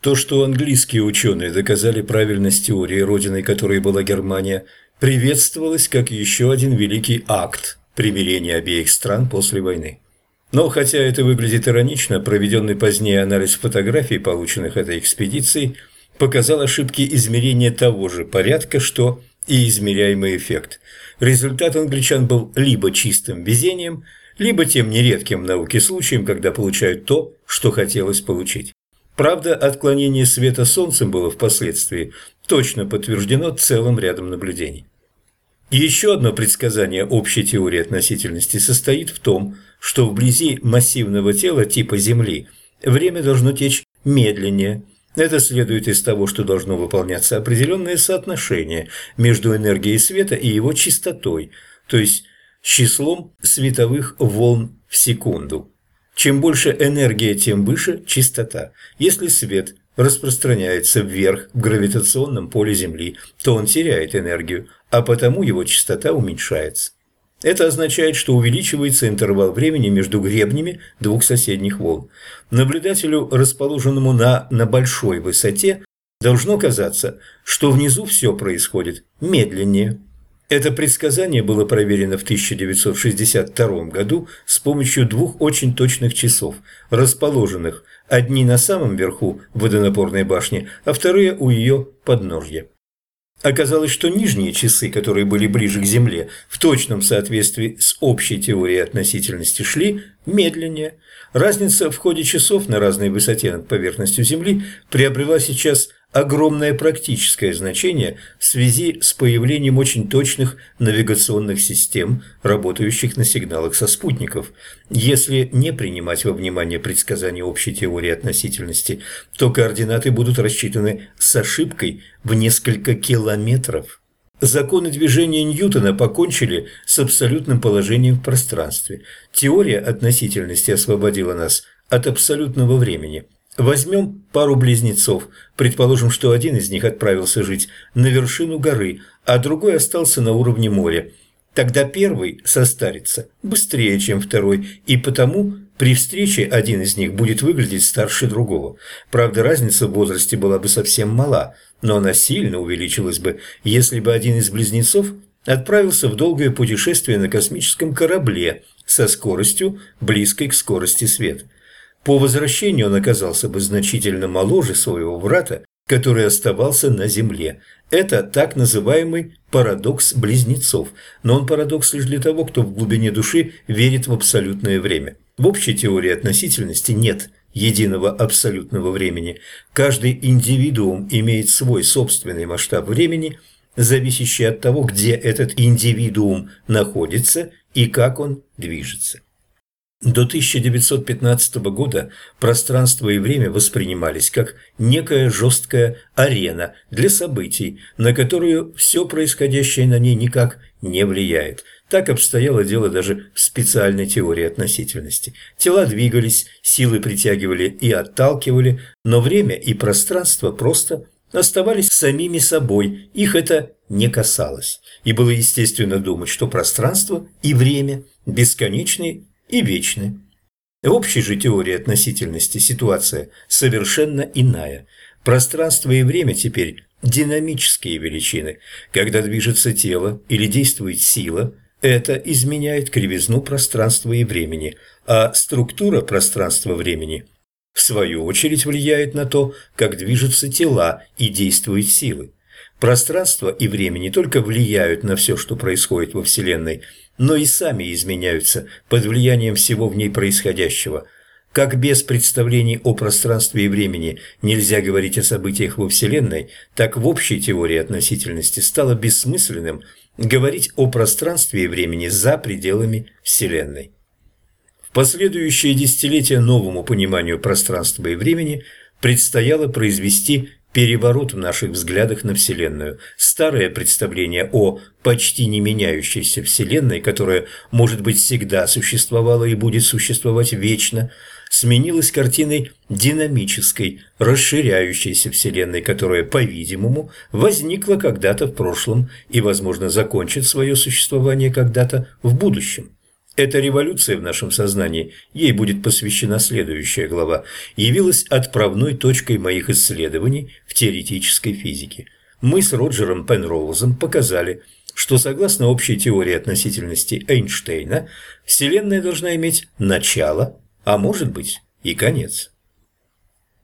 То, что английские ученые доказали правильность теории, родиной которой была Германия, приветствовалось как еще один великий акт примирения обеих стран после войны. Но хотя это выглядит иронично, проведенный позднее анализ фотографий, полученных этой экспедицией, показал ошибки измерения того же порядка, что и измеряемый эффект. Результат англичан был либо чистым везением, либо тем нередким в науке случаем, когда получают то, что хотелось получить. Правда, отклонение света Солнцем было впоследствии точно подтверждено целым рядом наблюдений. Еще одно предсказание общей теории относительности состоит в том, что вблизи массивного тела типа Земли время должно течь медленнее. Это следует из того, что должно выполняться определенное соотношение между энергией света и его частотой, то есть числом световых волн в секунду. Чем больше энергия, тем выше частота. Если свет распространяется вверх в гравитационном поле Земли, то он теряет энергию, а потому его частота уменьшается. Это означает, что увеличивается интервал времени между гребнями двух соседних волн. Наблюдателю, расположенному на, на большой высоте, должно казаться, что внизу все происходит медленнее. Это предсказание было проверено в 1962 году с помощью двух очень точных часов, расположенных одни на самом верху водонапорной башни, а вторые у ее подножья. Оказалось, что нижние часы, которые были ближе к Земле, в точном соответствии с общей теорией относительности шли медленнее. Разница в ходе часов на разной высоте над поверхностью Земли приобрела сейчас огромное практическое значение в связи с появлением очень точных навигационных систем, работающих на сигналах со спутников. Если не принимать во внимание предсказания общей теории относительности, то координаты будут рассчитаны с ошибкой в несколько километров. Законы движения Ньютона покончили с абсолютным положением в пространстве. Теория относительности освободила нас от абсолютного времени – Возьмем пару близнецов. Предположим, что один из них отправился жить на вершину горы, а другой остался на уровне моря. Тогда первый состарится быстрее, чем второй, и потому при встрече один из них будет выглядеть старше другого. Правда, разница в возрасте была бы совсем мала, но она сильно увеличилась бы, если бы один из близнецов отправился в долгое путешествие на космическом корабле со скоростью, близкой к скорости света. По возвращению он оказался бы значительно моложе своего брата, который оставался на Земле. Это так называемый парадокс близнецов, но он парадокс лишь для того, кто в глубине души верит в абсолютное время. В общей теории относительности нет единого абсолютного времени. Каждый индивидуум имеет свой собственный масштаб времени, зависящий от того, где этот индивидуум находится и как он движется. До 1915 года пространство и время воспринимались как некая жесткая арена для событий, на которую все происходящее на ней никак не влияет. Так обстояло дело даже в специальной теории относительности. Тела двигались, силы притягивали и отталкивали, но время и пространство просто оставались самими собой, их это не касалось. И было естественно думать, что пространство и время бесконечны и вечны. В общей же теории относительности ситуация совершенно иная. Пространство и время теперь динамические величины. Когда движется тело или действует сила, это изменяет кривизну пространства и времени, а структура пространства-времени в свою очередь влияет на то, как движутся тела и действуют силы. Пространство и время не только влияют на все, что происходит во Вселенной, но и сами изменяются под влиянием всего в ней происходящего. Как без представлений о пространстве и времени нельзя говорить о событиях во Вселенной, так в общей теории относительности стало бессмысленным говорить о пространстве и времени за пределами Вселенной. В последующие десятилетия новому пониманию пространства и времени предстояло произвести переворот в наших взглядах на Вселенную. Старое представление о почти не меняющейся Вселенной, которая, может быть, всегда существовала и будет существовать вечно, сменилось картиной динамической, расширяющейся Вселенной, которая, по-видимому, возникла когда-то в прошлом и, возможно, закончит свое существование когда-то в будущем. Эта революция в нашем сознании, ей будет посвящена следующая глава, явилась отправной точкой моих исследований в теоретической физике. Мы с Роджером Пенроузом показали, что согласно общей теории относительности Эйнштейна, Вселенная должна иметь начало, а может быть и конец.